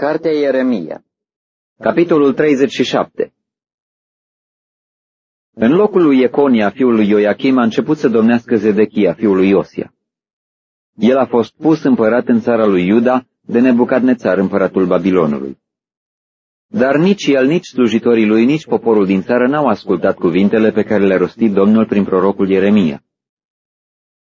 Cartea Ieremia Capitolul 37 În locul lui Econia, fiul lui Ioachim, a început să domnească Zedechia, fiul lui Iosia. El a fost pus împărat în țara lui Iuda de Nebucadnețar, împăratul Babilonului. Dar nici el, nici slujitorii lui, nici poporul din țară n-au ascultat cuvintele pe care le-a rostit Domnul prin prorocul Ieremia.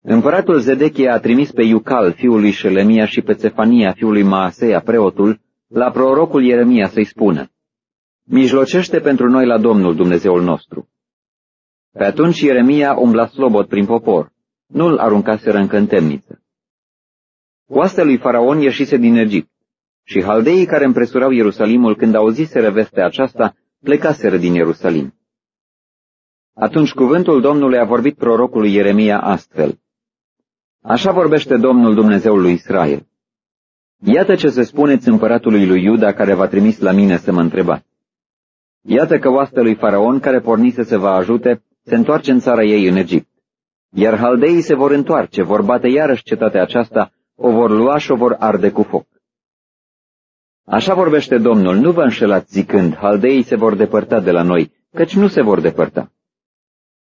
Împăratul Zedechia a trimis pe Iucal, fiul lui Șelemia, și pe Cefania, fiul lui Maasea, preotul, la prorocul Ieremia să-i spună, Mijlocește pentru noi la Domnul Dumnezeul nostru. Pe atunci Ieremia umbla slobot prin popor, nu-l aruncaseră încă în temniță. Oastea lui Faraon ieșise din Egipt și haldeii care împresurau Ierusalimul când auziseră vestea aceasta, plecaseră din Ierusalim. Atunci cuvântul Domnului a vorbit prorocului Ieremia astfel. Așa vorbește Domnul Dumnezeul lui Israel. Iată ce se spuneți împăratului lui Iuda care v-a trimis la mine să mă întrebați. Iată că oastă lui Faraon care pornise să vă ajute se întoarce în țara ei în Egipt. Iar haldeii se vor întoarce, vor bate iarăși cetatea aceasta, o vor lua și o vor arde cu foc. Așa vorbește Domnul, nu vă înșelați zicând, haldeii se vor depărta de la noi, căci nu se vor depărta.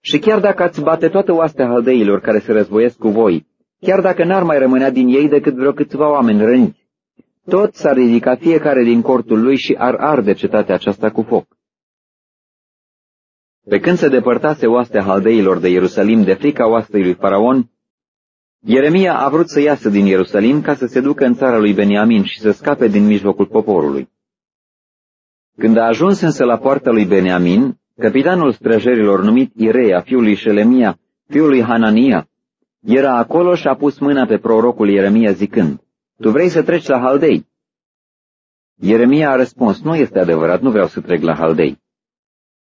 Și chiar dacă ați bate toată oastea haldeilor care se războiesc cu voi, chiar dacă n-ar mai rămânea din ei decât vreo câțiva oameni răniți, tot s-ar ridica fiecare din cortul lui și ar arde cetatea aceasta cu foc. Pe când se depărtase oastea haldeilor de Ierusalim de frica oastei lui Faraon, Ieremia a vrut să iasă din Ierusalim ca să se ducă în țara lui Beniamin și să scape din mijlocul poporului. Când a ajuns însă la poarta lui Beniamin, capitanul străjerilor numit Irea, fiul lui Șelemia, fiul lui Hanania, era acolo și a pus mâna pe prorocul Ieremia zicând, Tu vrei să treci la Haldei? Ieremia a răspuns, nu este adevărat, nu vreau să trec la Haldei.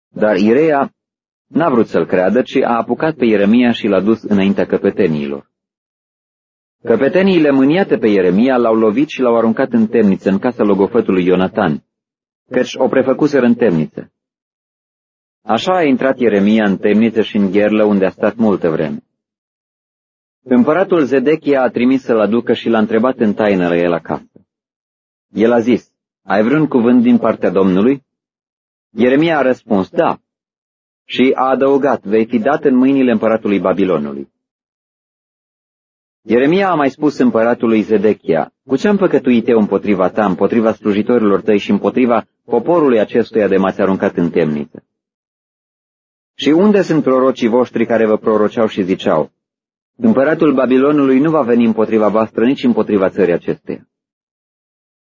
Dar Irea n-a vrut să-l creadă, ci a apucat pe Ieremia și l-a dus înaintea căpeteniilor. Căpeteniile mâniate pe Ieremia l-au lovit și l-au aruncat în temniță, în casa logofătului Ionatan, căci o prefăcuseră în temniță. Așa a intrat Ieremia în temniță și în gherlă, unde a stat multă vreme. Împăratul Zedechia a trimis să-l aducă și l-a întrebat în taină la el acasă. El a zis, ai vreun cuvânt din partea Domnului? Ieremia a răspuns, da. Și a adăugat, vei fi dat în mâinile împăratului Babilonului. Ieremia a mai spus împăratului Zedechia, cu ce am păcătuit eu împotriva ta, împotriva slujitorilor tăi și împotriva poporului acestuia de m-ați aruncat în temniță? Și unde sunt prorocii voștri care vă proroceau și ziceau, Împăratul Babilonului nu va veni împotriva voastră nici împotriva țării acesteia.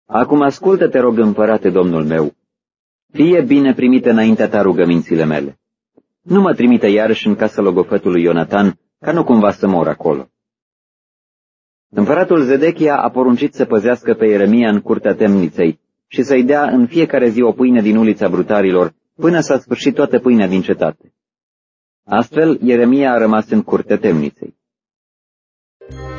Acum ascultă-te, rog, împărate, domnul meu. Fie bine primite înaintea ta rugămințile mele. Nu mă trimite iarăși în casa logofătului Ionatan, ca nu cumva să mor acolo. Împăratul Zedechia a poruncit să păzească pe Ieremia în curtea temniței și să-i dea în fiecare zi o pâine din ulița brutarilor, până s-a sfârșit toată pâinea din cetate. Astfel, Ieremia a rămas în curtea temniței. Bye.